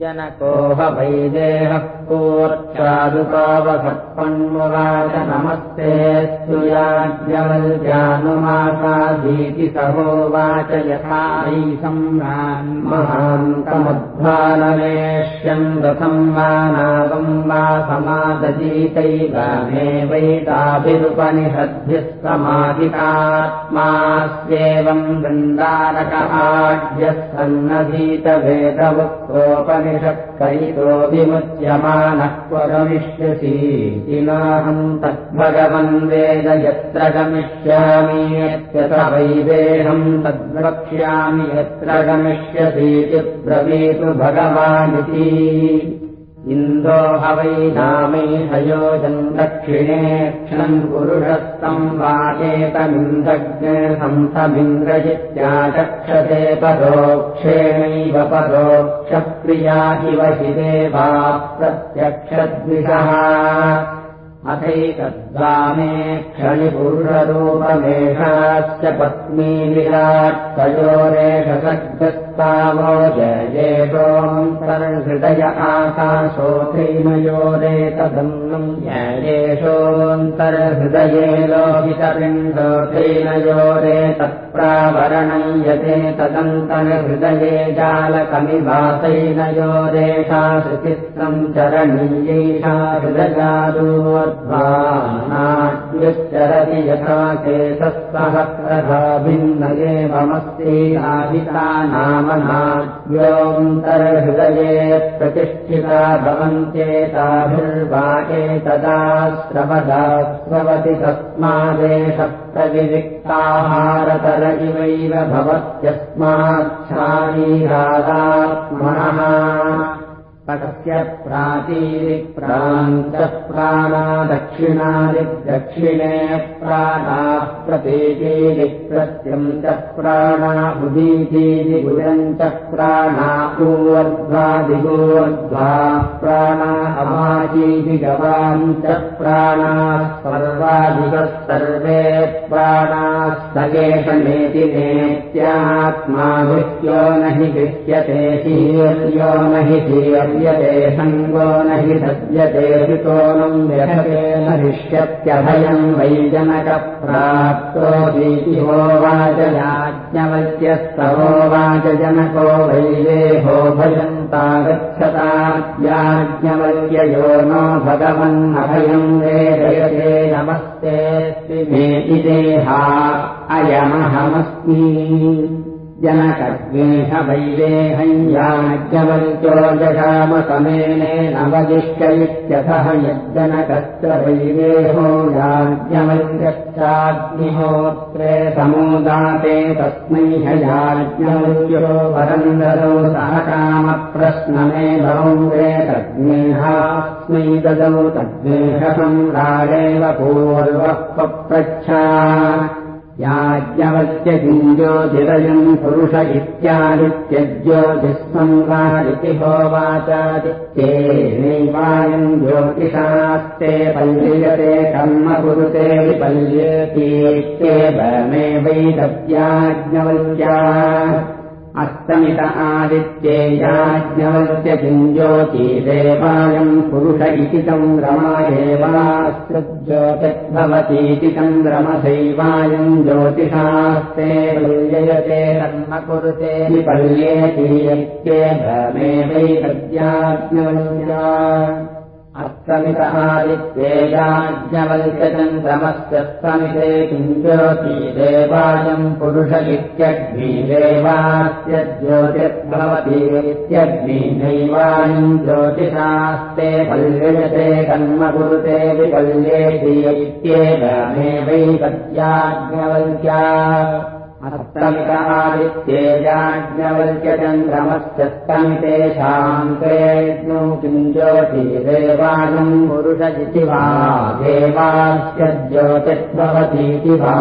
जनको वैदेहः कोर्चादुपावसत्पन्मुवाच नमस्तेऽस्तु याज्ञवल्जानुमासाधीति सहोवाच यथा वै सम्रान् महान्तमध्वानमेष्यम् रथम् वा नागम् वा समादजीतैव मे वैताभिरुपनिषद्भिः समाधिकात्मास्येवम् वृन्दारकहाढ्यः सन्नधीतवेदवक्रोपनि षट्कैतो विमुच्यमानः क्व गमिष्यसि नाहम् तद्भगवन् वेद यत्र गमिष्यामि यत्यत वैदेहम् तद्वक्ष्यामि यत्र गमिष्यसीति ब्रवीतु भगवानिति इन्दो ह वै नामे हयोजम् दक्षिणे क्षणम् पुरुषस्तम् वाचेतमिन्द्रज्ञसंसमिन्द्रजित्याचक्षते परोक्षेणैव परोक्षप्रिया इव हि देवा प्रत्यक्षद्विषः क्षणिपुरुषरूपमेषाश्च पत्नी विराट्तयोरेष सग्गस्तावो जयेषोऽन्तर्हृदय आकाशोऽथैनयोरेतदन्नम् जयेषोऽन्तर्हृदये लोहितपिण्डोऽथैनयोरेतत्प्रावरणम् यते तदन्तर्हृदये जालकमिवासैनयोरेषा श्रुतिस्तम् चरणीयैषा हृदजादूर्ध्वानाड्युश्चरति यथा केशः प्रधा भिन्न एवमस्तीनादिता नाम नाड्योऽन्तर्हृदये प्रतिष्ठिता भवन्त्येताभिर्वाके तदा तस्मादेश प्रविविक्ताहारतर इवैव भवत्यस्माच्छारीरादात्मनः तस्य प्राचीरिप्रान्तप्राणा दक्षिणादिदक्षिणे प्राणाः प्रतीकीरि प्रत्यम् च प्राणा उदीतीति गुजम् च प्राणा प्राणा अवाचीति गवाम् च प्राणाः सर्वादिकः सर्वे प्राणाः सगेशमेति नेत्यात्मा गृह्यो न हि गृह्यते शीर्यो न हि सङ्गो न हि सज्यते ऋतोनम् व्यथते न हिष्यत्यभयम् वैजनकप्राप्तो दीतिहोवाच याज्ञवल्क्यस्तवोवाच जनको वैदेहो भजन्ता गच्छता याज्ञवल्क्ययो नो भगवन्नभयम् वेदयते नमस्ते मे इदेहा अयमहमस्मि जनकद्वेष वैदेहञ्जाज्ञवल्क्यो जगामसमेनेन वदिष्टैत्यथः यज्जनकस्य वैदेहो याज्ञवल्क्यश्चाग्निहोत्रे समुदाते तस्मै हयाज्ञवल्क्यो वरन्दरौ सह कामप्रश्नमे भौरे तद्वेहास्मै ददौ तद्वेषसम्राडेव पूर्वः पप्रच्छा याज्ञवत्यज्योतिरयम् पुरुष इत्यादित्यज्योतिस्संवादिति होवाचादित्ये नैवायम् ज्योतिषास्ते पल्यते कर्म कुरुते विपल्येतीत्येव अस्तमित आदित्ये याज्ञवल्क्यज्योतिदेवायम् पुरुष इति चन्द्रमायेवास्त्युज्योतिर्भवतीति चन्द्रमसैवायम् ज्योतिषास्ते पल्ययते कर्म कुरुते विपल्येतीत्येव मे वैदव्याज्ञवल्क्या अस्तमित आदित्ये याज्ञवल्क्यचन्द्रमस्य स्तमिते किञ्ज्योति देवायम् पुरुष इत्यग्निदेवास्य ज्योतिर्भवतीत्यग्निनैवायम् ज्योतिषास्ते पल्ययते कर्म कुरुते विपल्येति इत्येव आदित्ये याज्ञवल्क्यचन्द्रमस्य स्तमिते शान्तेऽग्नौ किम् ज्योति देवायम् पुरुष इति वा देवास्य ज्योतिर्भवतीति वा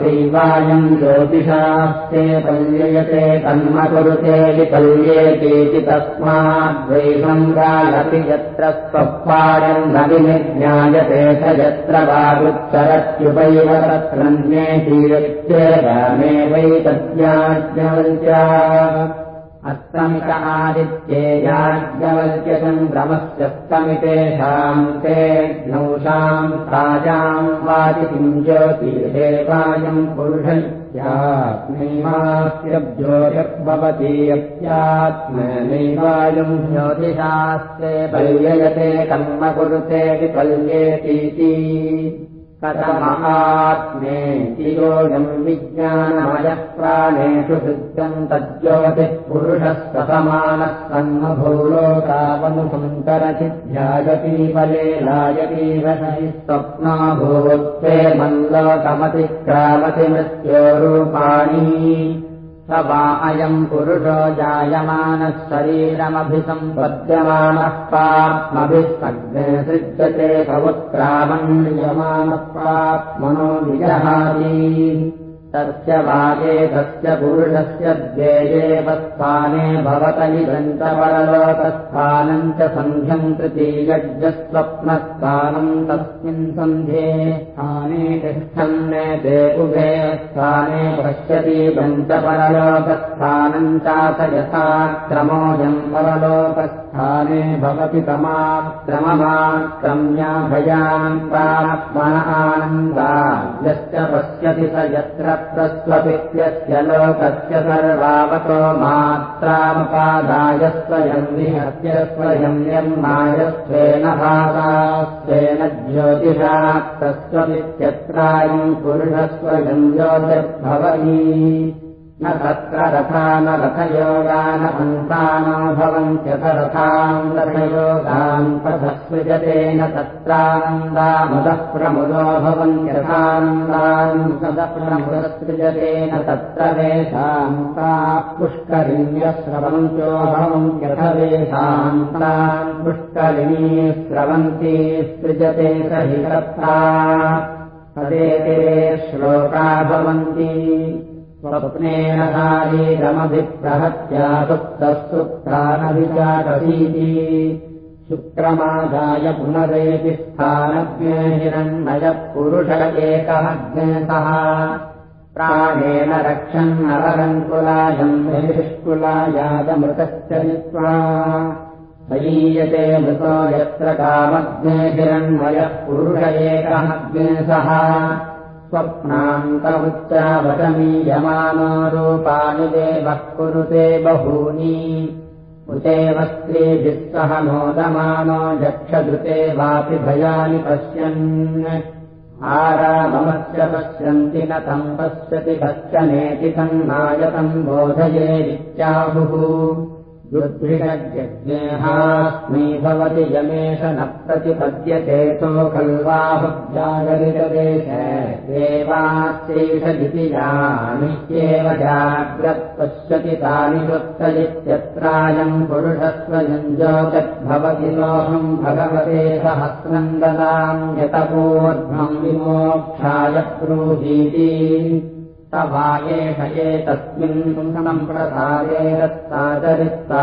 दैवायम् ज्योतिषास्ते पल्ययते कर्म कुरुते विपल्येतीति तस्माद्वैषम् कालपि यत्र स्वपायम् न विनिज्ञायते स यत्र वागुत्तरत्युपैव तत्रन्येतीत्येव मे वै तद्याज्ञवल्क्या अस्तमित आदित्येयाज्ञवल्क्यचन्द्रमस्यस्तमितेषाम् ते नौषाम् ताजाम् वादितिम् पुरुषैत्यात्मैवास्य ज्योतिर्भवति यस्यात्मनैवायम् ज्योतिषास्ते पल्ययते कर्म कुरुते विपल्येतीति कथमहात्मेति योऽयम् विज्ञानमयः प्राणेषु सिद्धम् तज्ज्योतिः पुरुषः समानः सन्मभूलोकावनुसङ्करचिध्यायतीवले लायतीव स्वप्ना भूत्वे मल्लोकमतिक्रामति मृत्योरूपाणी स वा अयम् पुरुषो जायमानः शरीरमभिसम्पद्यमानः पात्मभिः सग्ने सृज्यते समुत्क्रामण्यमानः पात्मनो विजहाति तस्य वागे तस्य पुरुषस्य द्वेयेव स्थाने भवत इदम् च सन्ध्यम् तृतीयज्ञस्वप्नस्थानम् तस्मिन् सन्ध्ये स्थाने तिष्ठन्नेते उभे स्थाने पश्यति पञ्चपरलोकस्थानम् चाथ यथा क्रमोऽयम् परलोकस्थाने भवति तमाक्रममाक्रम्याभयाम् प्रात्मन आनन्दा पश्यति स यत्र प्रस्वपित्यस्य लोकस्य सर्वावतो मात्रामपादाय स्वयम् विहत्य स्वयम् यन्मायस्वेन भागास्वेन ज्योतिषा प्रस्वपित्यत्रायम् पुरुषस्वयम् ज्योतिर्भवति न तत्र रथा न रथयोगा न पन्तानो भवन्त्यथ रथाम् रथयोगान् पथसृजते न तत्रानन्दामुदः प्रमुदो भवन्त्यथानन्दान् सदप्रमुदसृजते न तत्र वेषान्ताः पुष्करिण्यस्रवन्त्यो भवन्त्यथ वेषान्तान् पुष्करिणी स्रवन्ती सृजते स हि तथा तदेते श्लोका भवन्ति स्वप्नेन सुप्तानभिचाकसीति शुक्रमादाय पुनरेति स्थानज्ञे हिरण्मयः पुरुष एकः ज्ञेसः प्राणेन रक्षन्नरङ्कुलायम् निष्कुलायादमृतश्च जित्वा सयीयते मृतो यत्र पुरुष एकः ज्ञेसः स्वप्नान्तमुच्चावशमीयमानो रूपाणि देवः कुरुते बहूनि। उतेव स्त्रीभिः सह मोदमानो यक्षधृते वापि भयानि पश्यन्। आराममस्य पश्यन्ति न तम् पश्यति कश्चनेति तन्नायतम् बोधयेदित्याहुः युद्धिषज्ञेहास्मी भवति यमेष न प्रतिपद्यतेतो खल्वाहुजागरितदेशेवास्यैषदिति यानित्येव जाग्रत्पश्यति तानि वृत्तयित्यत्रायम् पुरुषस्वयम् ज्योतिर्भवति लोहम् भगवते सहस्रम् ददाम् यतपूर्ध्वम् विमोक्षाय ब्रूहीति वायेष एतस्मिन् सम्प्रसादे दत्ताचरित्ता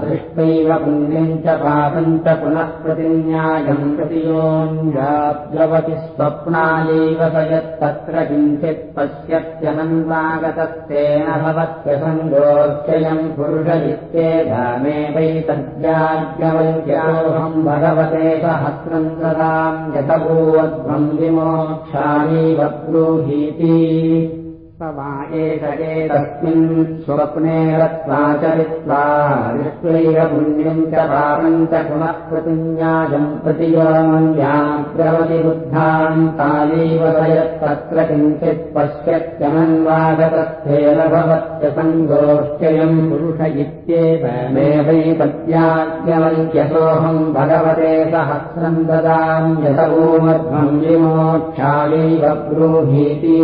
दृष्ट्वैव पुण्यम् च पापम् च पुनः प्रतिन्यायम् प्रतियोन्याद्यवति स्वप्नायैव स यत्तत्र किञ्चित् पश्यत्यनन्वागतस्तेन भवत्यसङ्गोक्षयम् पुरुष इत्येधामे वैतद्याज्ञवल्क्योऽहम् भगवते सहस्रम् ददाम् यतभूवध्वम् विमोक्षायैव ब्रूहीति एष एतस्मिन् स्वप्ने चरित्वा दृष्ट्वैव पुण्यम् च पापम् च पुनः प्रतिन्यायम् प्रतियोन्याग्रवति बुद्धाम् तायैव स यत्तत्र किञ्चित् पश्यत्यमन्वागतस्थेन भवत्य इत्येव मे वैपत्याज्ञवल्क्यसोऽहम् भगवते सहस्रम् ददाम् यतभूमध्वम् विमोक्षायैव ब्रूहीति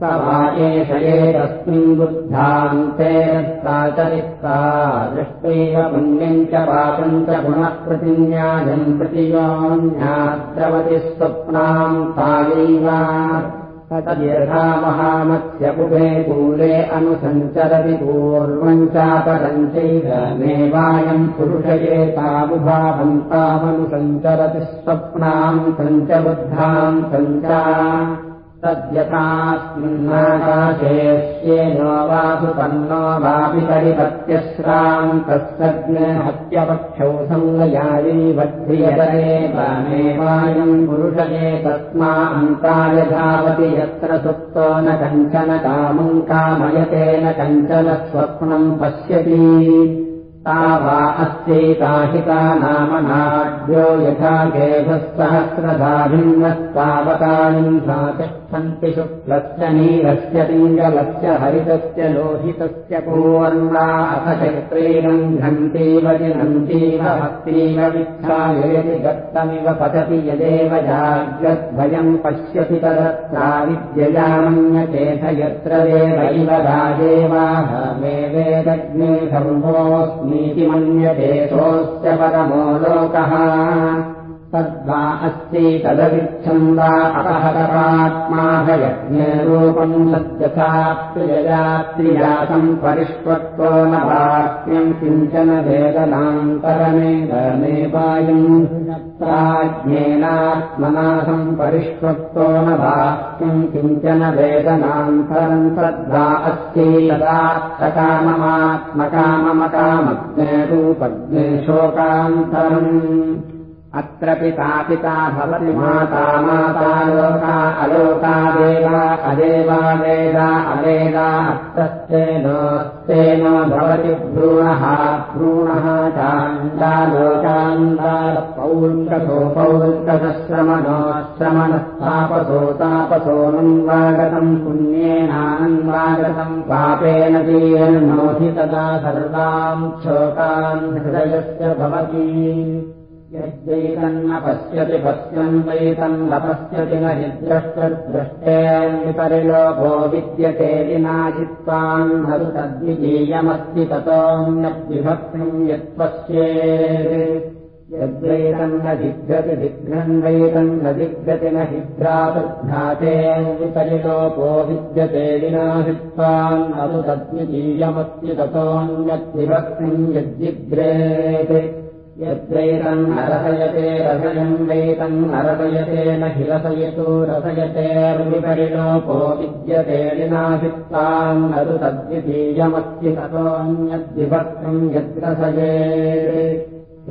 स वा एष एतस्मिन् बुद्धान्ते चरित्ता दृष्ट्वैव पुण्यम् च पापम् च पुनः प्रतिन्यायम् प्रतियोन्याद्रवति स्वप्नाम् तायैव तद्यथा महामत्स्यपुभे कूले अनुसञ्चरति पूर्वम् चापरम् चैव मेवायम् पुरुषये तामुभावम् तामनुसञ्चरति स्वप्नाम् सञ्च बुद्धाम् सञ्च तद्यथास्मिन्नाकाशेष्येनो वासुपन्नो वापि परिपत्यश्रान्तस्तज्ञहत्यपक्षौ सङ्गयायी वध्रियतरे वामेवायम् पुरुषये तस्मा अन्ताय धावति यत्र सुप्तो न कञ्चन कामम् कामयते न कञ्चन स्वप्नम् पश्यति ता वा अस्त्यैकाहिका नाम नाड्यो यथा गेभःसहस्रधाभिन्नस्तावकायम् तिष्ठन्ति शुक्लस्य नीलस्य पिङ्गलस्य हरितस्य लोहितस्य चक्रीरम् घन्तीव जिनन्तीव भक्तीव विच्छायति दत्तमिव पतति यदेव जाग्रद्भयम् पश्यति तदत्रा विद्ययामन्यचेथ यत्र देवैव राजेवाहमे वेदग्ने सर्वोऽस्मीति मन्यते सोऽस्य परमो लोकः अस्ति तदविच्छन्दा अपहतपात्माभयज्ञरूपम् सद्यथा प्रिययात्रियासम् परिष्वक्तो न वाक्यम् किञ्चन वेदनान्तरमेदमेपायम् प्राज्ञेनात्मनासम् परिष्वक्तो न वाक्यम् किञ्चन वेदनान्तरम् तद्वा अस्ति तदात्तकाममात्मकाममकामज्ञरूपज्ञे शोकान्तरम् अत्र पिता पिता भवति माता माता लोका अलोका देवा अदेवा वेदा अवेदा अर्थस्तेनोस्तेन भवति भ्रूणः भ्रूणः चान्दालोकान्दापौत्रसो पौत्रसश्रमणोश्रमणस्तापसो तापसोऽनन्वागतम् पुण्येनानन्वागतम् पापेन जीवन्नोहि तदा सर्वाम् शोकान् हृदयस्य भवति यद्वैतन्न पश्यति पश्यन् वैतम् न पश्यति न हि द्रष्टद्रष्टेऽपरिलोभो विद्यते विनाजित्वाम् खलु तद्विजीयमस्ति ततोऽन्यद्विभक्तिम् यत्पश्येत्। यद्वैतम् न जिघ्रति जिघ्रन् वैतम् जिघ्रति न हि भ्रातृभ्रातेऽपरिलोपो विद्यते विनाशित्वाम् खलु तद्विजीयमस्ति ततोऽन्यद्विभक्तिम् यद्जिघ्रेत् यद्वैतम् न रसयते रसयम् वैतम् न रसयते न हि रसयतु रसयतेर्विपरिलोपो विद्यते विनाशित्ताम् न तु तद्वितीयमस्ति ततोऽन्यद्विभक्तम् यद्रसये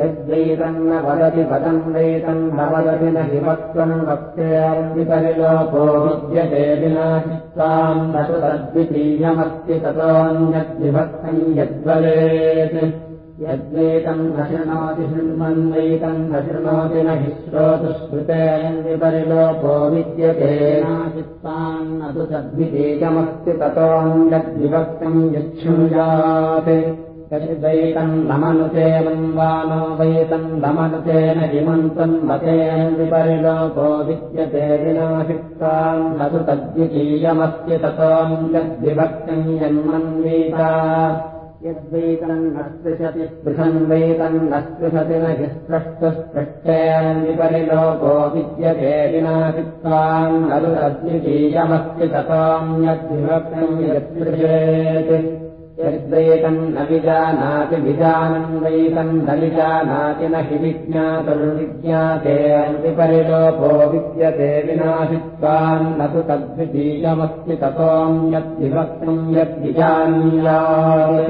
यद्वैतम् न वदति पदम् वैतम् न वदति न हि वक्त्वम् वक्तेर्विपरिलोपो विद्यते विनाशित्ताम् न तु तद्वितीयमस्ति ततोऽन्यद्विभक्तम् यद्वरेत् यद्वैतम् न शृणोति शृण्वन्वैतम् न शृणोति न हि श्रोतुश्रुतेऽयम् विपरिलोपो विद्यते नाचित्ताम् न तु सद्वितीयमस्ति ततोऽन्यद्विभक्तम् यच्छृणुयात् यद्वैतम् नमनुतेवम् वा नो वैतम् नमनुतेन हिमन्तम् मतेन विपरिलोपो विद्यते विनाशित्ताम् न तु तद्वितीयमस्ति ततोऽन्यद्विभक्तम् यन्मन्वीता यद्वैतम् न स्पृशति स्पृशन् वैतम् न स्पृशति न स्पृष्टुस्पृष्टेन विपरिलोको विद्यते विनाशित्वाम् नलु तद्वितीयमस्ति ततोऽन्यद्विभक्तम् यत्स्पृशेत् यद्वैतम् न विजानाति विजानम् वैतम् न विजानाति न हि विज्ञातुर्विज्ञाते विपरिलोपो विद्यते विनाशित्वाम् न तु तद्वितीयमस्ति ततोऽन्यद्विभक्तम् यद्विजानीयात्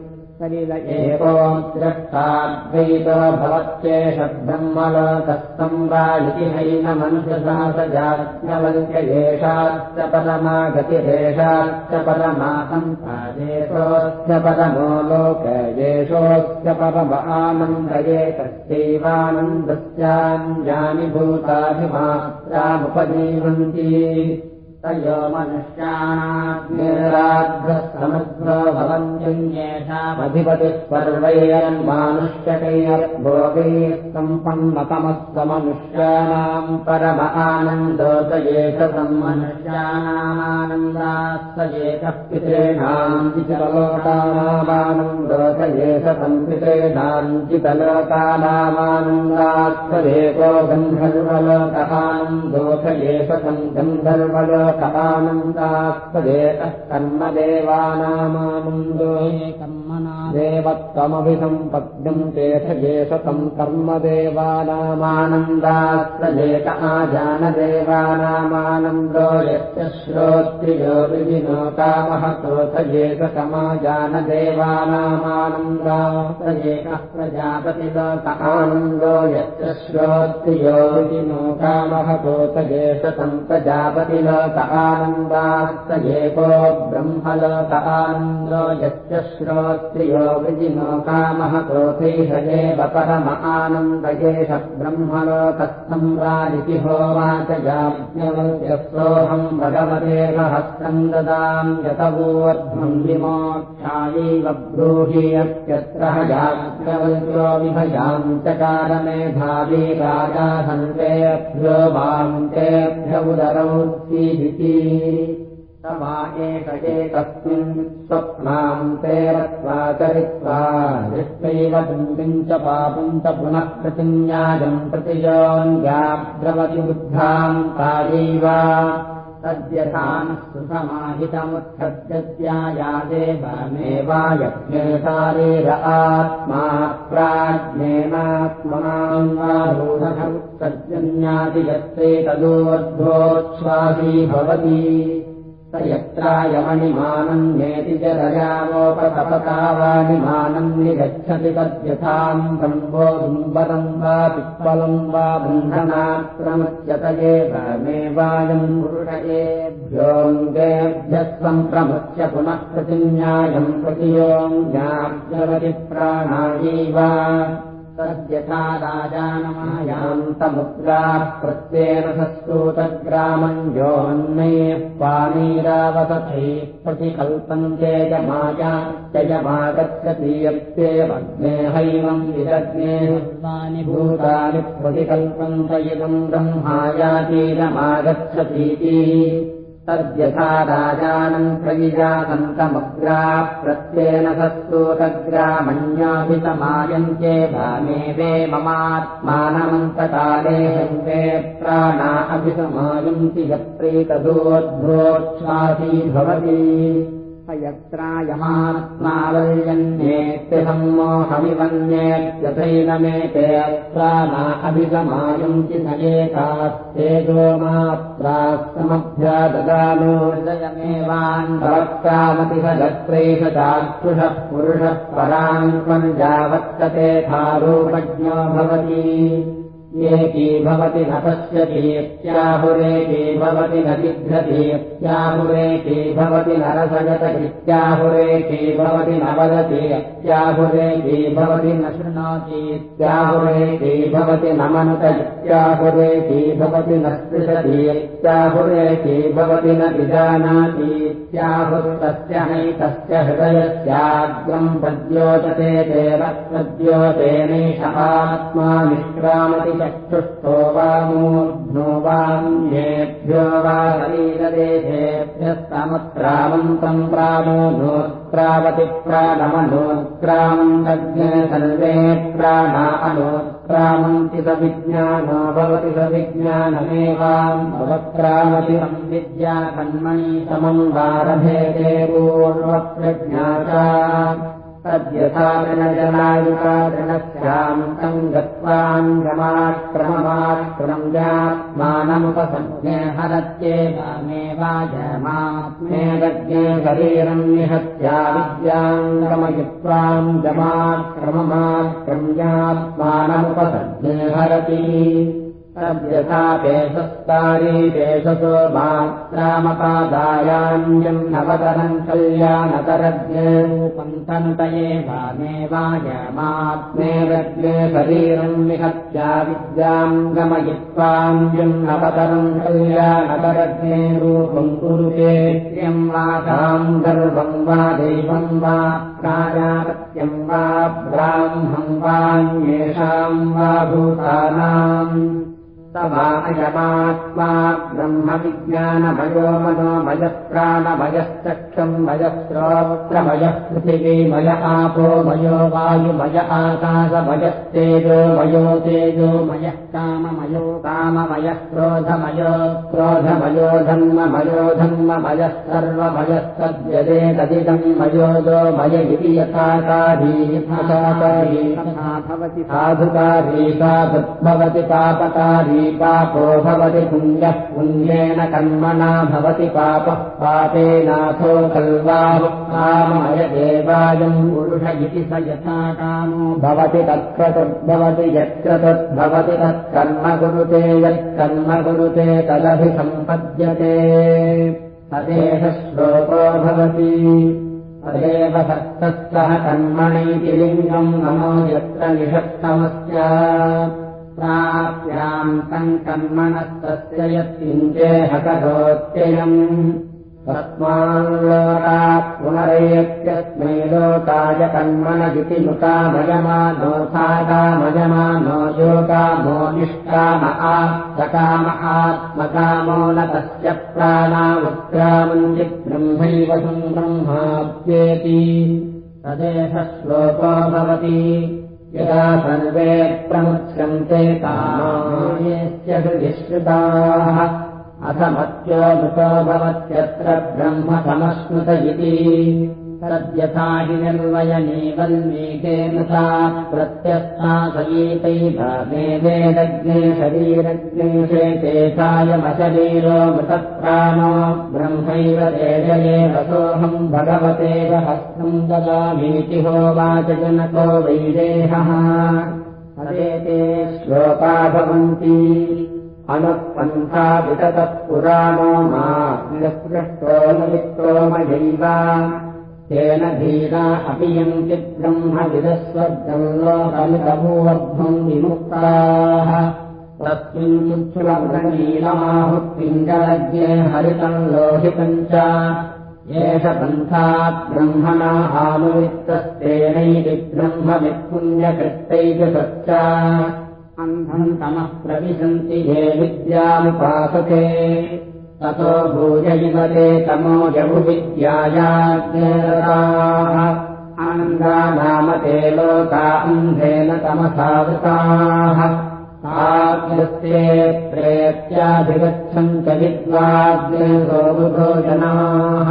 सलिल एवोद्रष्टाद्वैतो भवत्येष ब्रह्मलोकस्तम् वा इति हैनमनुषसा स जाज्ञवल्क्य एषाश्च परमा गतिरेषाश्च परमा सम्पादेशोऽस्य परमो लोक येषोऽस्य परम आनन्दये तस्यैवानन्दस्याञ्जानि भूताभिमात्रामुपजीवन्ति तयो मनुष्याणाग्निराध्वसमुद्रो भवन्त्येषामधिपतिः पर्वैरन्मानुष्यकैर्भोगैस्तम्पन्नतमस्तमनुष्याणाम् परम आनन्दोत एकसम् मनुष्याणामानन्दास्त एकः पितॄणाम् चितलोकानामानन्दोत एकसम् पितॄणाम् चितलोकानामानन्दात्सदेको गन्धर्वलोकानन्दोत एकसम् गन्धर्वलोक आनन्दास्तदेतः कर्मदेवानामानन्दो कर्मणा देवत्वमभिसम्पद्यम् तेषजेशतम् कर्मदेवानामानन्दास्तदेत आजानदेवानामानन्दो यश्च श्रोत्रियो विनोकामहतोथजेत समाजानदेवानामानन्दास्तजेकः प्रजापतिलोक आनन्दो यश्च श्रोत्रियो विनोकामहतोथजेशतम् प्रजापतिलोक आनन्दास्त एको ब्रह्मलोक आनन्दो यश्च श्रोत्रियो विजिनो कामः क्रोधैषयेव परम आनन्दयेष ब्रह्मलोकस्थम् राजिति होवाच याज्ञवल्यस्तोऽहम् भगवतेव हस्तम् ददाम् यतवोर्ध्वम् विमोक्षायैव ब्रूहि यत्यत्र याज्ञवल्यो विभयाम् चकार मेधावी राजा सन्तेभ्यो वान्तेभ्य उदरौ वा एक एकस्मिन् स्वप्नान्ते रत्वा चरित्वा दृष्ट्वैव पुण्डिम् च पापुम् च पुनः प्रतिन्यायम् प्रतियोन्याद्रवति बुद्धाम् कार्यैव तद्यथानः सुसमाहितमुत्सद्यत्यायादेवमेवा यज्ञे शारीर आत्मा प्राज्ञेनात्मनाम् वा रूढमुत्सर्जन्यादिगत्रेतदोर्ध्वोच्छ्वासी भवति स यत्रायमणिमानम् नेति च रजावोपतपतावाणिमानम् निगच्छति तद्यथाम् ब्रह्मो दुम्बरम् वा पिप्पलम् वा बन्धनाक्रमुच्यत एवमेवायम् पुरुषयेभ्योऽङ्गेभ्यः सम्प्रमुच्य पुनः प्रतिन्यायम् प्रतियोऽङ्गाभ्यवति प्राणायैव तद्यथा राजानमायान्तमुद्राः प्रत्येन सस्तूतग्रामम् योऽन्नैः पानीरावसथैः प्रतिकल्पन्ते यमाया जयमागच्छति यत्येवग्ने हैवम् विदग्ने सर्वाणि भूतानि प्रतिकल्पन्त इदम् ब्रह्मायातीरमागच्छतीति तद्यथा राजानम् प्रविजातन्तमुग्रा प्रत्येन सस्तूतग्रामण्याभिसमायन्ते भामेवे ममात्मानमन्तकाले हन्ते प्राणा अभिसमायन्ति यत्रैतदोद्भोच्छ्वासी भवति यत्रायमात्मावल्यन्येत्यसम्मोहमिवन्येत्यथैनमेते प्राणा अभिसमायन्ति न एकास्तेजो मात्रास्तमभ्या ददानो हृदयमेवान्भवक्तामति स गत्रैष चाक्षुषः पुरुषः पराङ्क्वम् यावत्तते थारूपज्ञो भवति एकी भवति न पश्यतीत्याहुरेकी भवति न जिघ्रतीत्याहुरेकी भवति न रसगतगित्याहुरेकी भवति न वदति इत्याहुरेकी भवति न शृणोतीत्याहुरेकी भवति न मनुत भवति न स्पृशति इत्याहुरेकी भवति न विजानातीत्याहुस्तस्य हैतस्य हृदयस्याग्रम् प्रद्योतते तेन प्रद्योतेनैष आत्मा निष्क्रामति चक्षुष्टो वा मूर्ध्नो वान्येभ्यो वा शरीरदेशेभ्यस्तमुत्क्रामन्तम् प्राणो नोत्क्रावति प्राणमनोत्क्रामम् तज्ञ सर्वे प्राणा अनोत्क्रामन्ति स विज्ञानो भवति स विज्ञानमेवाम् भवत्क्रामति संविद्या कन्मणि समम् वारभेदे पूर्वप्रज्ञाता तद्यथा जनजनायुकाजनस्यान्तम् गत्वाङ्गमाक्रममाक्रम्यात्मानमुपसज्ञे हरत्येवामेवाजमात्मेदज्ञे शरीरम् निहत्या विद्याङ्गमयित्वाम् जमाक्रममाक्रम्यात्मानमुपसज्ञे हरति तद्यथापेशस्तारीपेशसो मात्रामपादायान्यम् नवतरम् कल्याणतरज्ञपन्तन्तये वामेवायमात्मे रज्ञे शरीरम् विहत्या विद्याम् गमयित्वान्यम् नवतरम् कल्याणतरज्ञे रूपम् कुरुते वा ताम् गर्वम् वा दैवम् वा प्राजापत्यम् वा ब्राह्मम् वान्येषाम् वा भूतानाम् अयमात्मा ब्रह्मविज्ञानभयो मनोमयप्राणमयश्चक्षम् मयश्रोत्रमयः पृथिवीमय आपो मयो वायुमय आकाशमयस्तेजो मयो तेजो मयः काममयो काममयः क्रोधमयो क्रोधमयो धर्ममयो धर्ममयः सर्वमयस्तद्यदे तदिदम् मयोदो मय इति यथाकारी भवति साधुकारी साधुद्भवति पापकारी पापो भवति पुण्यः पुण्येन कर्मणा भवति पापः। पापेनाथो कल्वामय देवायम् पुरुष इति स यथा कामो भवति तत्क्रतुर्भवति यत्र तद्भवति तत्कर्म कुरुते यत्कर्म कुरुते तदभिसम्पद्यते। तदेह श्लोको भवति। तदेव भक्तः सह कर्मणैति लिङ्गम् नमो यत्र निषत्तमस्य प्राप्याम् तम् कर्मणस्तस्य यत्किञ्चेह करोत्ययम् तस्माल्लोकात् पुनरेत्यस्मै लोकाय कर्मणजिति नुकामयमानो साकामयमानो योगामो निष्काम आत्मकाम आत्मकामो न तस्य प्राणामुत्क्रामञ्जि ब्रह्मैव ब्रह्माप्येति तदेह श्लोको भवति यदा सर्वे प्रमुच्यन्ते कामायस्य हृदिश्रुताः अथ मत्योऽमृतो भवत्यत्र ब्रह्म समश्नुत इति तद्यथा हि निर्वयनीवल्मीकेन सा प्रत्यस्था सयीतैभागे वेदज्ञे शरीरज्ञे शेतेशायमशरीरो मृतप्राणो ब्रह्मैव तेजये वसोऽहम् भगवतेव हस्तम् ददामीति होवाच जनको वैदेहः। हरेते श्लोका भवन्ति अनुपन्था विततः पुराणो मा निःपृष्टो निमित्तो मयैव तेन धीरा अपि यन्ति ब्रह्मविदस्वर्गम् लोकमितमूर्ध्वम् विमुक्ताः। तस्मिन् पिङ्गलज्ञे हरितम् लोहितम् च। एष पन्थात् ब्रह्मणा ब्रह्मवित्पुण्यकृत्यैव सच्च। अन्धम् तमः प्रविशन्ति ये विद्यामुपासते ततो भूयैवते तमो जगुविद्यायाज्ञाः आनन्दानामते लोका अन्धेन तमसावृताः। आज्ञस्ये प्रेत्याभिगच्छन्त जनाः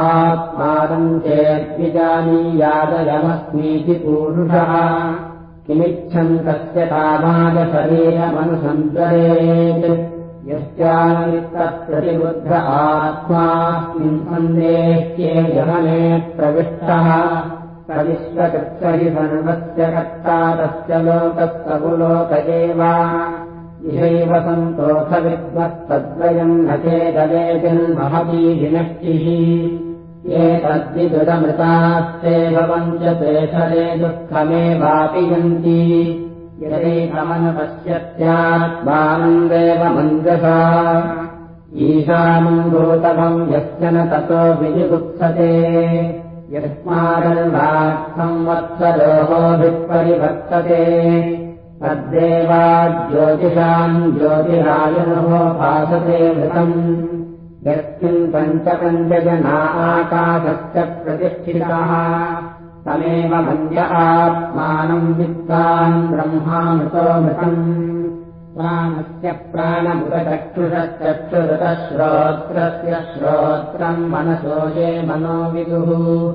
आत्मानम् चेद्विजानीयादयमस्मीति पूरुषः किमिच्छन् कस्य कामादशरीरमनुसञ्चरेत् यस्यानित्तप्रतिबुद्ध आत्मास्मिन् सन्देह्ये जमने प्रविष्टः। प्रविश्वकृत्सहि सर्वस्य कर्ता तस्य लोकः एव इहैव सन्तोषविद्वत्तद्वयम् न चेदवेतिर्महती विनष्टिः। एतद्विदुरमृतास्ते भवञ्च तेषरे दुःखमेवापि यन्ति यदैकमनुपश्यत्यात्मानन्देव मञ्जसा भूतमम् यस्य न ततो विजुगुप्सते। यस्मादल्लार्थम् वत्सरोहोभिपरिवर्तते तद्देवा ज्योतिषाम् ज्योतिरायुनो भासते मृतम् यस्मिन् पञ्चपञ्चजना आकाशस्य प्रतिष्ठितः तमेव मन्य आत्मानम् वित्तान् ब्रह्मामृतोमृतम् प्राणस्य प्राणमुखचक्षुषश्चक्षुरुतश्रोत्रस्य श्रोत्रम् मनसो ये मनो विदुः।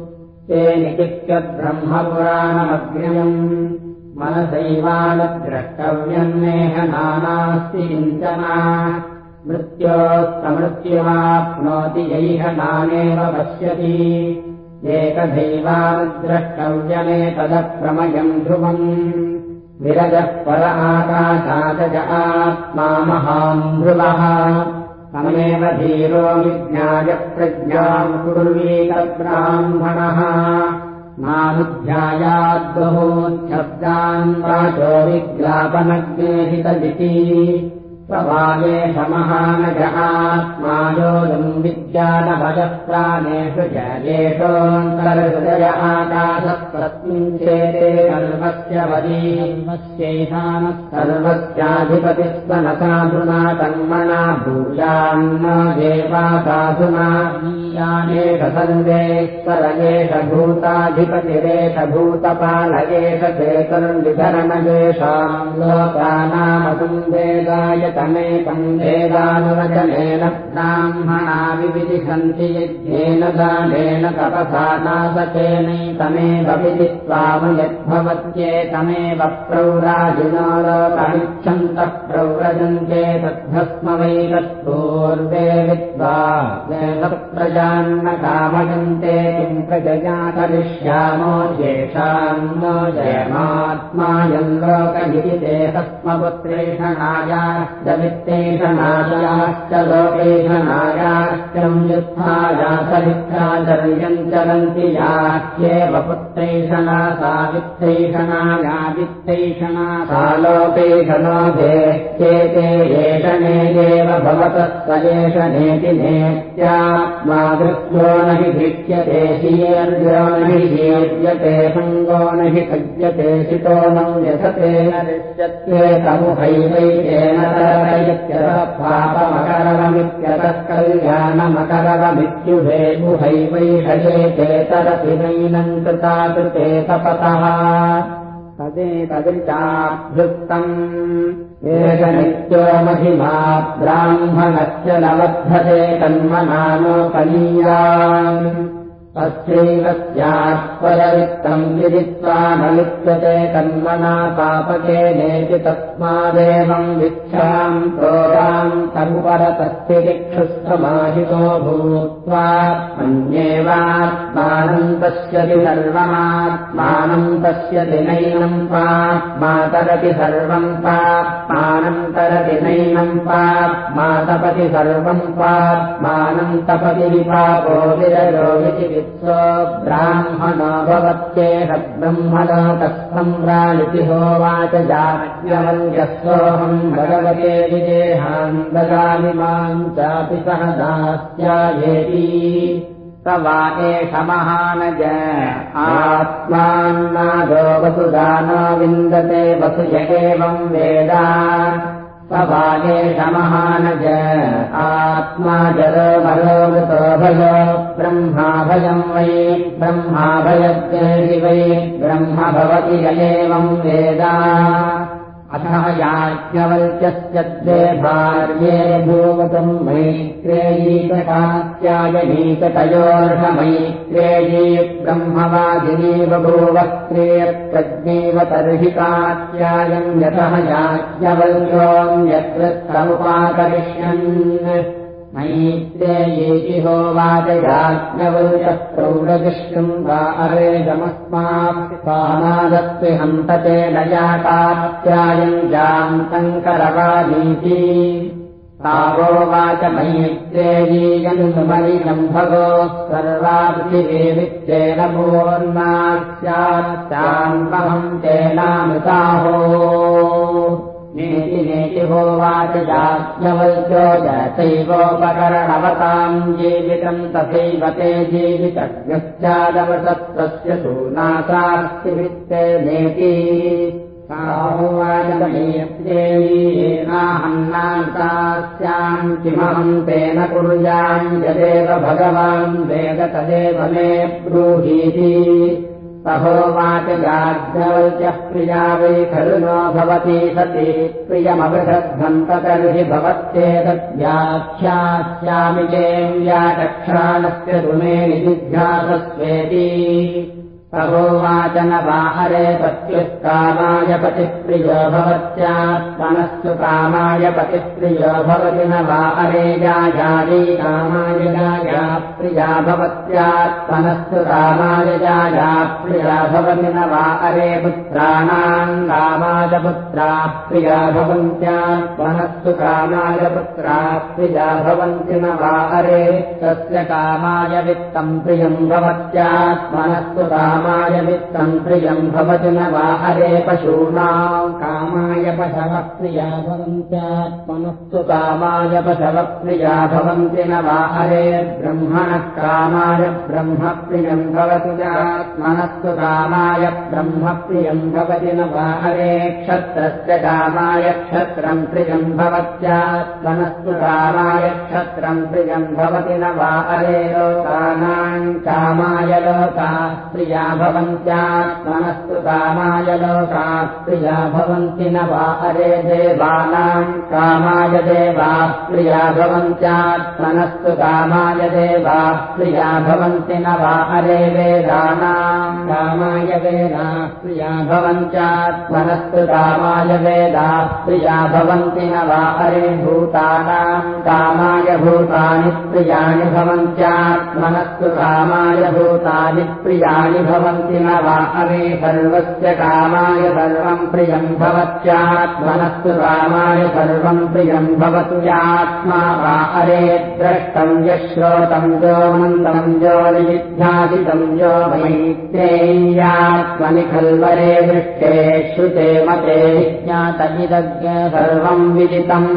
ते निचित्यब्रह्मपुराणमग्र्यम् मनसैवानुद्रष्टव्यन्नेह नानास्ति किञ्चना। मृत्योस्तमृत्युमाप्नोति यैह नानेव पश्यति एकदैवानुद्रष्टव्यमेतदप्रमयम् ध्रुवम्। विरजः पर आकाशाच आत्मा महान् ध्रुवः। तमेव धीरो विज्ञाय प्रज्ञाम् कुर्वीतब्राह्मणः। मानुध्यायाद्बहूच्छब्दान् वाचो विज्ञापनज्ञेहितदिति स्वभावेश महानज आत्मायोगम् विद्यानभजः प्राणेषु जयेषोऽन्तर्हृदय आकाशस्वस्मिन् चेते सर्वस्य वदीमस्यैधानः सर्वस्याधिपतिस्व न साधुना कर्मणा भूयान्न देवा साधुना। नीयानेष सन्देश्वर एष भूताधिपतिरेष भूतपालयेष चेतन्विधरणयेषाम् लोकानामसुन्देगायत तमेकम् वेदानुवचनेन ब्राह्मणा विविधिषन्ति यज्ञेन दानेन तपसा नासकेनैतमेव विदित्वामयद्भवत्येतमेव प्रौराजिनो लोकमिच्छन्तः प्रौरजन्ते तद्भस्म वै तत्पूर्वे विद्वा प्रजान्न कामयन्ते किम् प्रजया करिष्यामो येषाम् जयमात्मायम् लोकमिति ते तस्मपुत्रेषणाया वित्तेषणायाश्च लोकेशनायाश्चम् युद्धायासवित्राचर्यम् चरन्ति याख्येव पुत्रैषणा सा वित्तैषणाया वित्तैषणा सा लोकेशनो चेते एषणे एव भवतः स एषणेति नेत्यात्मा दृष्टो न हि शीर्यो न हि शीर्यते सङ्गो न हि सज्यते शितो न व्यथते न दृश्यत्येतमुहैवैतेन पापमकरवमित्यतः कल्याणमकरवमित्युभे मुहैवैषये चेतरसि नैनम् कृता कृते तपतः तदेतदृशाभृत्तम् एष नित्यो महिमा ब्राह्मणस्य न लभ्यते कन्मनानोपनीया तस्यैव स्यात्परवित्तम् विदित्वा न लिप्यते कन्मना पापकेनेति तस्मादेवम् विच्छाम् प्रोगाम् तमुपरतस्थितिक्षुस्थमाहितो भूत्वा अन्येवात्मानम् पश्यति सर्वमात्मानम् पश्यति नैनम् पाप्मातरति सर्वम् पाप्मानम् तरति नैनम् पाप्मातपति सर्वम् पाप्मानम् तपति विपापो विरयो इति वित्सो ब्राह्मणो होवाच जाज्ञवन्यस्वोऽहम् भगवते विदेहाम् ददामि माम् चापि सह दास्यायेति स वा एष महानज आत्मान्नादो वसुदानो विन्दते वसु य एवम् वेदा सभागेश महानज आत्मा मरोगतो भयो। ब्रह्माभयम् वै ब्रह्माभयद्देहि वै ब्रह्म भवति य एवम् वेदा अथः द्वे भार्ये भूवतम् मैत्रेयीककात्यायनीकतयोर्हमैत्रेयी ब्रह्मवादिनी बभूवक्त्रेयप्रज्ञैव तर्हि कात्यायम् यतः याज्ञवल्क्योऽन्यत्र समुपाकरिष्यन् मैत्रेयेति होवाचयाज्ञवल्क्यः प्रौढदृष्टम् वा अरेदमस्मात्पानादत्ति हन्तते नयाकात्यायम् जान्तम् करवादीति तावोवाच मैत्रेयीयनुमलिनम् भगो सर्वापृथिवेत्तेन पूर्णा स्यात्तान्वहम् तेनामृताहो नेति नेति होवाच जाज्ञवल्क्यो जतैवोपकरणवताम् जीवितम् तथैव ते सूनासास्ति वित्ते नेति। नाहन्नान्तास्याम् किमहम् तेन कुर्याम् यदेव भगवान् वेद तदेव मे ब्रूहीति गाज्ञवल्क्यः प्रिया वै खलु नो भवति सति प्रियमवृषद्धन्त तर्हि भवत्येतद्व्याख्यास्यामि चेव्याचक्षाणस्य ऋणे निजिध्यासस्वेति सहोवाच न बाहरे पत्युत्कामाय पतिप्रियो भवत्यात्मनस्तु कामाय पतिप्रियो भवति न बाहरे जायारी कामाय जाया प्रिया भवत्यात्मनस्तु रामायजाया प्रिया भवति न वा अरे पुत्राणाम् रामाय पुत्रा प्रिया भवन्त्यात्मनस्तु कामाय पुत्रा प्रिया भवन्ति न वा अरे तस्य कामाय वित्तम् प्रियम् भवत्यात्मनस्तु कामाय वित्तम् प्रियम् भवति न वा अरे पशूनाम् कामाय पशवः प्रिया भवन्त्यात्मनस्तु कामाय पशवप्रिया भवन्ति न वा अरे ब्रह्मणः कामाय ब्रह्मप्रियम् भवतु चात्मनस्तु कामाय ब्रह्मप्रियम् भवति न वा अरे क्षत्रस्य कामाय क्षत्रम् प्रियम् भवत्यात्मनस्तु कामाय क्षत्रम् प्रियम् भवति न वा अरे लोकानाम् कामाय लोका प्रिया भवन्त्यात्मनस्तु कामाय लोका प्रिया भवन्ति न वा अरे देवानाम् कामाय देवा प्रिया भवन्त्यात्मनस्तु कामाय देवा प्रिया भवन्ति न वा अरे वेदानाम् कामाय वेदा प्रिया भवन्त्यात्मनस्तु कामाय वेदा प्रिया भवन्ति न वा अरे भूतानाम् कामाय भूतानि प्रियाणि भवन्त्यात्मनस्तु कामाय भूतानि प्रियाणि भवन्ति न वा अरे सर्वस्य कामाय सर्वम् प्रियम् भवत्यात्मनस्तु कामाय सर्वम् प्रियम् भवतु यात्मा वा अरे द्रष्टम् यो मन्दम् यो निध्यादितम् यो मैत्रेय्यात्मनि खल्वरे दृष्टे श्रुते मते ज्ञातमिदज्ञ सर्वम् विदितम्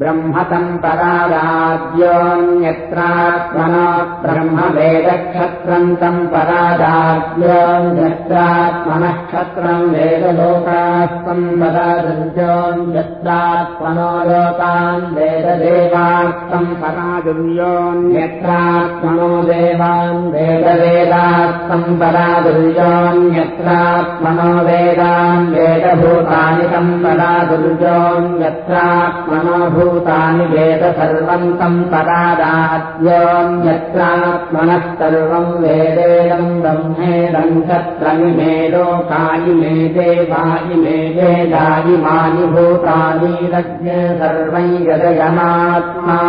परादाद्योऽन्यत्रात्मन ब्रह्मवेदक्षत्रम् तम् परादाद्योऽन्यत्रात्मनः क्षत्रम् वेदलोकास्तम् परादुर्योऽन्यत्रात्मनो लोकान् वेददेवास्तम् परादुर्योऽन्यत्रात्मनो देवान् वेदवेदास्तम् परादुर्योऽन्यत्रात्मनो वेदान् वेदभूतानि तम् परादुर्योऽन्यत्रात्मनो भूतानि वेद सर्वम् तम् परादाद्योऽन्यत्रात्मनः सर्वम् वेदेदम् ब्रह्मेदम् क्षत्रमिमे लोकायिमे देवायिमे वेदायिमानि भूतानि रज्ञ सर्वम् यदयमात्मा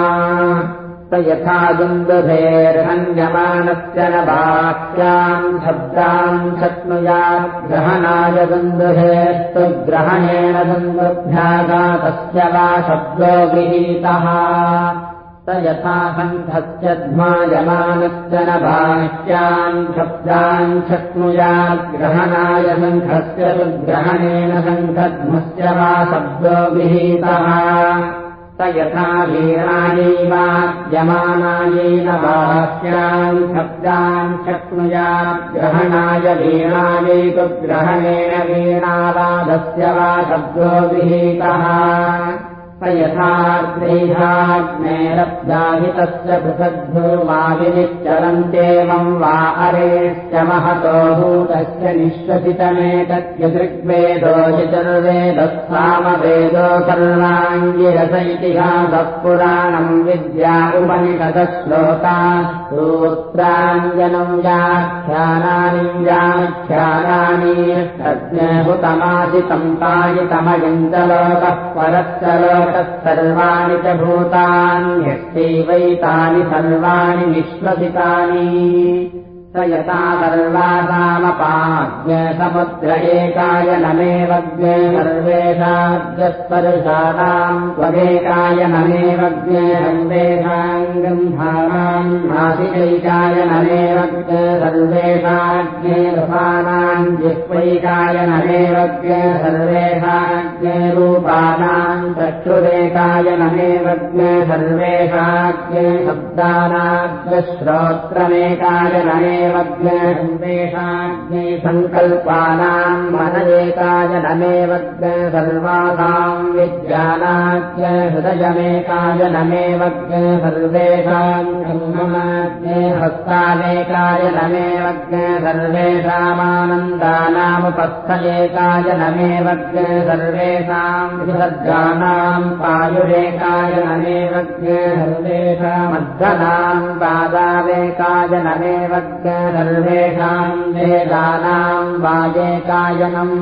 यथा दुन्दुभेर्हन्यमानस्य न वाक्याम् शब्दान् शक्नुयात् ग्रहणाय दुन्दुभेस्तु ग्रहणेन दुन्दुभ्यागातस्य वा शब्दो गृहीतः स यथा सङ्घस्य ध्मायमानस्य न वाक्यान् शब्दान् शक्नुयात् ग्रहणाय सङ्घस्य सुग्रहणेन सङ्घध्मस्य वा शब्दो गृहीतः स यथा वीणायैवाद्यमानायेन वाक्यान् शब्दान् शक्नुयात् ग्रहणाय वीणायैतु ग्रहणेन वीणावादस्य वा शब्दो विहितः स यथाग्रैहाग्नेरब्दाहितस्य पृथग्भूमाविनिश्चरन्त्येवम् वा अरेश्च महतो भूतस्य निःश्वसितमेतद्यदृग्वेदो चतुर्वेदः सामवेदो सर्वाङ्गिरस इतिहासः पुराणम् उपनिषदश्लोका सूत्राञ्जनम् व्याख्यानानि व्याख्यानानि तज्ञहुतमासितम् पायितमयञ्चलोकः परश्च लोकः सर्वाणि च भूतान्यस्यैवैतानि सर्वाणि निःश्वसितानि स यथा सर्वासामपाज्ञ समुद्र एकाय नमेवज्ञ सर्वेषाद्यस्पर्शानाम् त्वमेकाय नमेवज्ञ गन्धानाम् नासिकैकाय नमेवज्ञ सर्वेषाज्ञे रसानाम् जिह्वैकाय नमेवज्ञ सर्वेषाज्ञे रूपाणाम् सर्वेषाज्ञै सङ्कल्पानाम् मन एकाय नमेवज्ञ सर्वासाम् विज्ञानाज्ञ हृदयमेकाय नमेवज्ञ सर्वेषाम् ब्रह्मज्ञे हस्तानेकाय नमेवज्ञ सर्वेषामानन्दानामुपस्थ एकाय नमेवज्ञ सर्वेषाम् विसर्गानाम् पायुरेकाय नमेवज्ञ सर्वेषामद्धनाम् पादावेकाय नमेवज्ञ सर्वेषाम् वेदानाम् वाजेकायनम्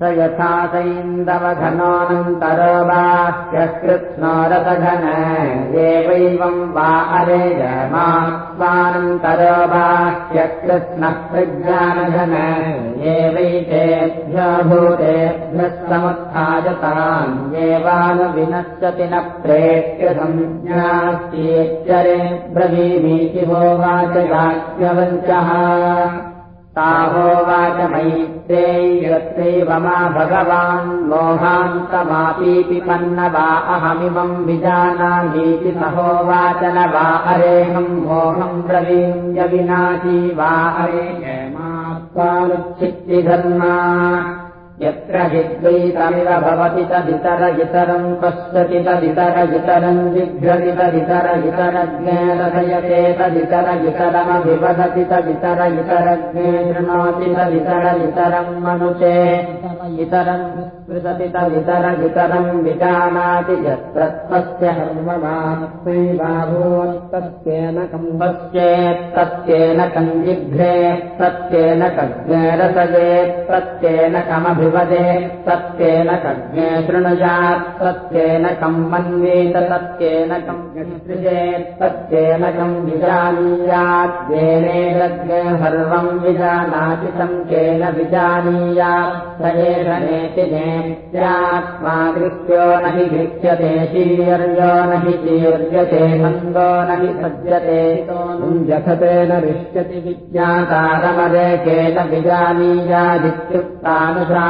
स यथा सैन्दवघनोऽनन्तरो वाक्यकृत्स्नो रतघन एवैवम् वा अरेजमा स्वानन्तरो वाक्यकृत्स्नः प्रज्ञानघन एवैतेभ्य भूतेभ्यः समुत्थायताम् एवानुविनश्यति न प्रेक्ष्यसंज्ञास्त्येच्चरे ब्रवीमीति भोवाच वाक्यवञ्चः ताहोवाच मैत्रेयत्रैव मा भगवान् मोहान्तमापीति पन्न वा अहमिमम् विजानामीति सहोवाच न वा अरेहम् मोहम् ब्रवीम्य विनाशी वा अरे मात्वानुच्छित्तिधर्मा यत्र हि द्वैतमिव भवति तदितरजितरम् पश्यति तदितरजितरम् जिघ्रति तदितरजितरज्ञे रथयते तदितरजितरमभिवदति तदितरजितरज्ञे शृणोति तदितरजितरम् मनुषे इतरम् स्पृशति तदितरजितरम् विजानाति यत्रत्वस्य हर्ममात्मैवाभूत्तस्येन कम्बस्येत्तस्येन कम् जिघ्रे सत्येन कज्ञे रसयेत् सत्येन कज्ञे शृणुयात् सत्येन कम् मन्वेत सत्येन कम् सृजेत् सत्येन कम् विजानीयात्। येनेज्ञे सर्वम् विजानाति सङ्केन विजानीयात्। स एष नेति नेत्यात्मा गृह्यो न हि गृह्यते शीर्यो न हि शीर्यते मन्दो न हि सज्जते। जखते न रिष्यति विज्ञातारमरेकेन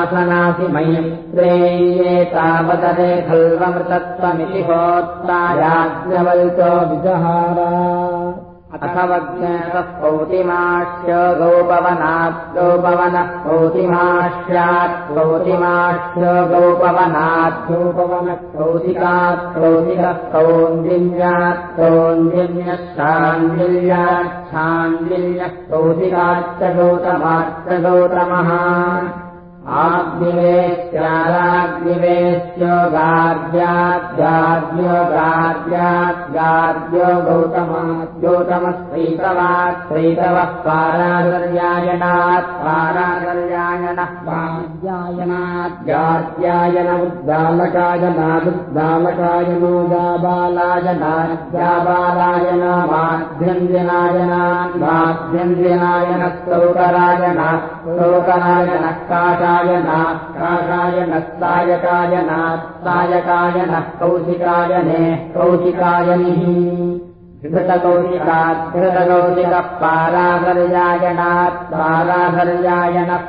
विजानीयादित्युक्तानुशासनासि मयि प्रेये तावदरे खल्वमृतत्वमिति होत्तायाज्ञवल्को विजहारा। अथवज्ञः पौतिमाश्च गौपवनात् गौपवनः कौतिकात् कौतिकः कौन्दिन्यात् शाण्डिल्यः कौतिकाच्च गौतमाच्च गौतमः आग्निवेश्चाराग्निवेश्च गार्ग्याद्गार्ग्यो गार्ग्यात् गार्ग्यो गौतमात् गौतमश्चैतवात् श्रैतवः पारादर्यायणात् पारादर्यायणः पाद्यायनात् गार्ग्यायन उद्दालकायनादुद्दालकायनो गाबालायनाद्याबालायन माध्यञ्जनायनात् माध्यञ्जनायनः सौकरायणात् सौकरायनः काशायनात् काशायनः सायकायनात् सायकायनः कौशिकायने कौशिकायनिः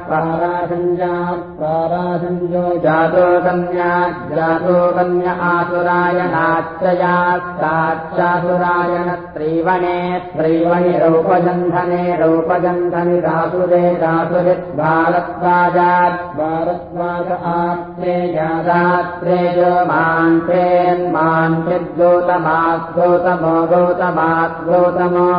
पारासञ्जात् पारासञ्जो जातो कन्यात् जातो कन्य आसुरायणाच्चयास्ताच्चासुरायण स्त्रैवणे स्त्रैवणि रौपजन्धने रौपजन्धनि रासुरे रासुरित् भारद्वाजात् भारद्वाज आत्रेयादात्रेयो मान्त्रेन्मान्त्रिद्गौतमात् गौतमो गौतमात् गौतमो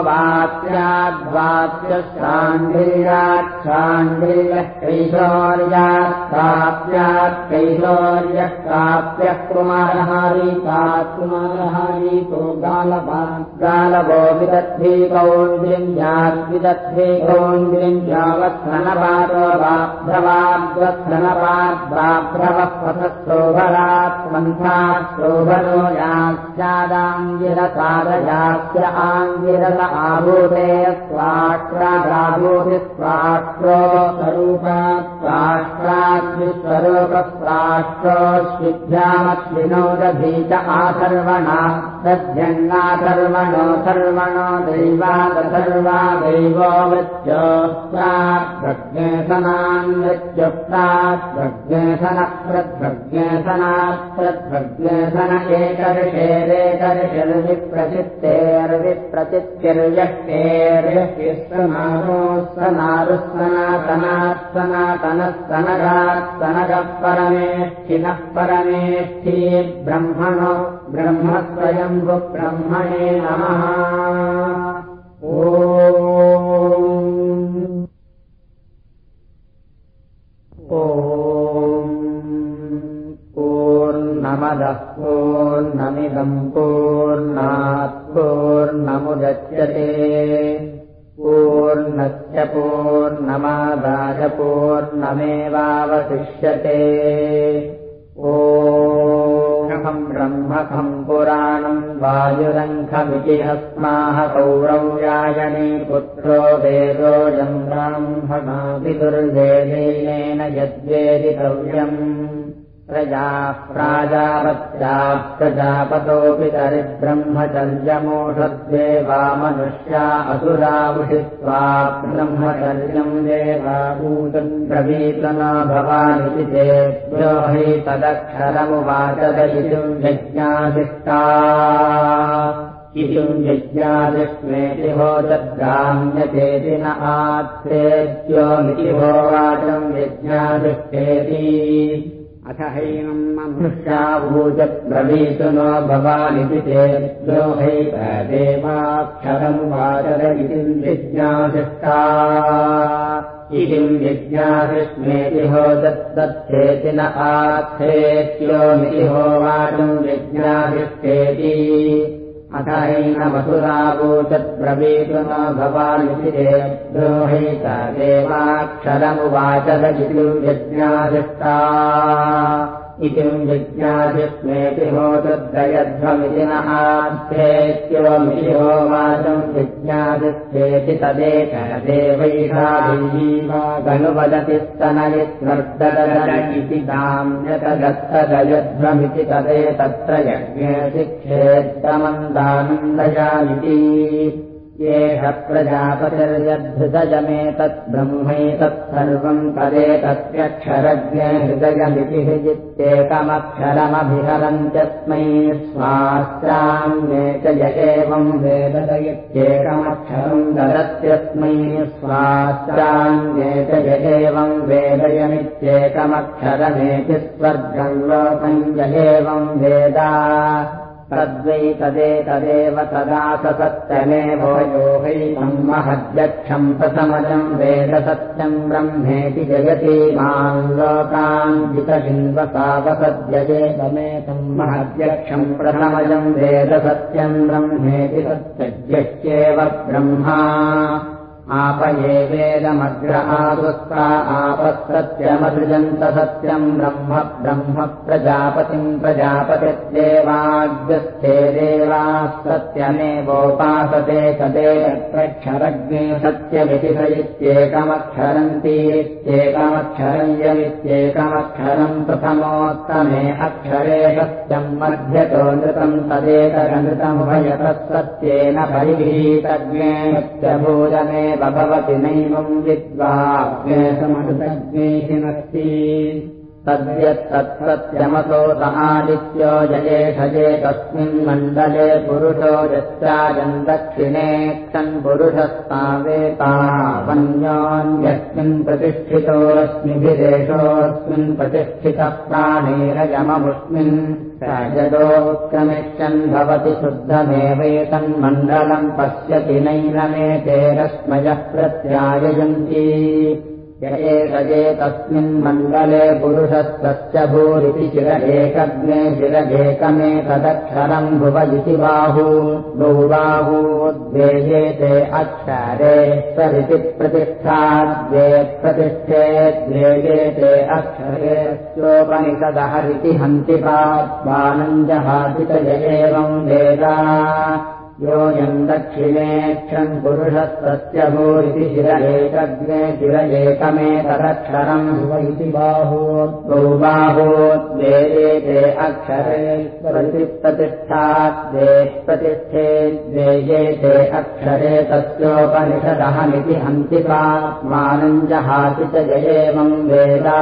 वात्याद्वात्य शाण्डिल्यात् शाण्डिल्यः कैशोर्यात् प्राप्यात् कैशोर्यः प्राप्यः कुमारहारीकात् कुमारहारीको गालवान् गालवो विदध्वी कौन्द्रिम्यावत्थनपादो वाभ्रवाद्वत्थनपाद् वाभ्रवः पथः शोभरात् पन्थात् शोभनो यास्यादाङ्गिरसारयास्य आङ्गिरस आभूते स्वाष्ट्रादाभूति स्वाष्ट्रो स्वरूपात् स्वाष्ट्राद्विस्वरूपस्वाष्ट्रोऽश्विभ्यामश्विनोदधीत आसर्वणा तद्यन्नाथर्वणो सर्वणो दैवादसर्वा दैवो मृत्य प्राग्भ्यसनान् मृत्य प्राग्भ्यसनः प्रद्भ्यसनात् प्रद्भ्यसन एकर्षेरेकर्षलविप्रचित्तेर्विप्रचित्यर्यक्तेर्यक्तिस्तनारोः सनातनात् सनातनः सनगात् सनगः परमेष्ठिनः परमेष्ठी ब्रह्मणो ब्रह्मस्वयम्भु ब्रह्मणे नमः। पूर्णात् पूर्णमुदच्यते। पूर्णस्य पूर्णमादायपूर्णमेवावशिष्यते ओखम् ब्रह्मखम् पुराणम् वायुरङ्खमिति हस्माः कौरव्यायने पुत्रो वेदो जङ्ग्राह्मणापितुर्वेदेन यद्वेदितव्यम् प्रजाः प्राजापत्याः प्रजापतोऽपि तरिब्रह्मचर्यमोषद्देवा मनुष्या असुरावुषित्वा ब्रह्मचर्यम् देवाभूतम् प्रवीतनो भवानिति चेभ्यो हि तदक्षरमुवाचदयितुम् यज्ञादिष्टा इति यज्ञादिष्मेति भोजद्राम्यचेति न आत्रेत्योमिति भोवाचम् यज्ञादिष्टेति अथ हैनम् मनुष्याभूजब्रवीतु नो भवानिति चेद्यो हैदेवाक्षरमुवाचर इति विज्ञासिष्टा इति विज्ञासिष्मेति हो दत्तच्छेति न आर्थेत्योमिति होवाचम् विज्ञासिष्ठेति अथैनमसुरावोचद्ब्रवीतु न भवानिति चेद्रोहैता देवाक्षरमुवाचदगितु यज्ञादिष्टा इति विज्ञादिस्मेति होतद्वयध्वमिति न आर्थेत्यवमिति होवाचम् विज्ञादिस्येति तदेकदेवैषागनुवदति स्तनयित्वर्ददल इति दाम्यतदत्तदयध्वमिति तदेतत्र यज्ञे शिक्षेत्तमन्दानन्दयामिति एष प्रजापतिर्यद्धृदयमेतत् ब्रह्मैतत्सर्वम् स्वास्त्राम्ये च य एवम् वेदयत्येकमक्षरम् ददत्यस्मै स्वास्त्राम्ये च य एवम् वेदयमित्येकमक्षरमेति स्वर्गम् लोकम् य एवम् वेदा तद्वै तदेतदेव तदा स सत्यमेवो योगैतम् महद्यक्षम् प्रथमजम् वेदसत्यम् ब्रह्मेति जयति माम् लोकान् जितशिन्वसावसद्यजेतमेतम् महद्यक्षम् प्रथमजम् वेदसत्यम् ब्रह्मेति सत्यज्यश्चेव ब्रह्मा आपये वेदमग्र आदुस्ता आपःसत्यमसृजन्त सत्यम् ब्रह्म ब्रह्म प्रजापतिम् प्रजापतिदेवाग्रस्थे देवाः सत्यमेवोपासते तदेवक्षरज्ञे सत्यमिति स इत्येकमक्षरन्तीत्येकमक्षरम् यमित्येकमक्षरम् प्रथमोत्तमे अक्षरे सत्यम् मध्यतो नृतम् तदेकनृतमुभयतः सत्येन परिगृहीतज्ञे सत्यभोजने भवति नैवम् विद्वाग्नेशमृतज्ञेहिनस्ति तद्यत्तत्सत्यमतो आदित्यो जयेषजे तस्मिन् मण्डले पुरुषो यश्चाजम् दक्षिणे क्षन् पुरुषस्तावेतावन्योन्यस्मिन् प्रतिष्ठितोऽस्मिभिदेशोऽस्मिन् प्रतिष्ठितः प्राणेरयममुष्मिन् यदोत्क्रमिष्यन् भवति शुद्धमेवैतन्मण्डलम् पश्यति नैनमेते रश्मयः प्रत्यायजन्ति एषजे तस्मिन् मण्डले पुरुषस्तस्य भूरिति चिर एकग्ने चिरगेकमेतदक्षरम् भुव इति बाहू। बहुबाहूद्वेयेते अक्षरे सरिति प्रतिष्ठा द्वे प्रतिष्ठे द्वेयेते अक्षरे सोपनिषदहरिति हन्ति पात्मानञ्जहासित य एवम् वेदा योऽयम् दक्षिणे क्षन् पुरुषस्तस्य भूरिति शिरयेकग्ने शिरयेकमेतदक्षरम् भुव इति बाहो द्वौ बाहोद्वेयेते अक्षरे प्रतिष्ठा द्वे प्रतिष्ठे द्वेयेते अक्षरे तस्योपनिषदहमिति हन्ति पात्मानम् जहाति च य एवम् वेदा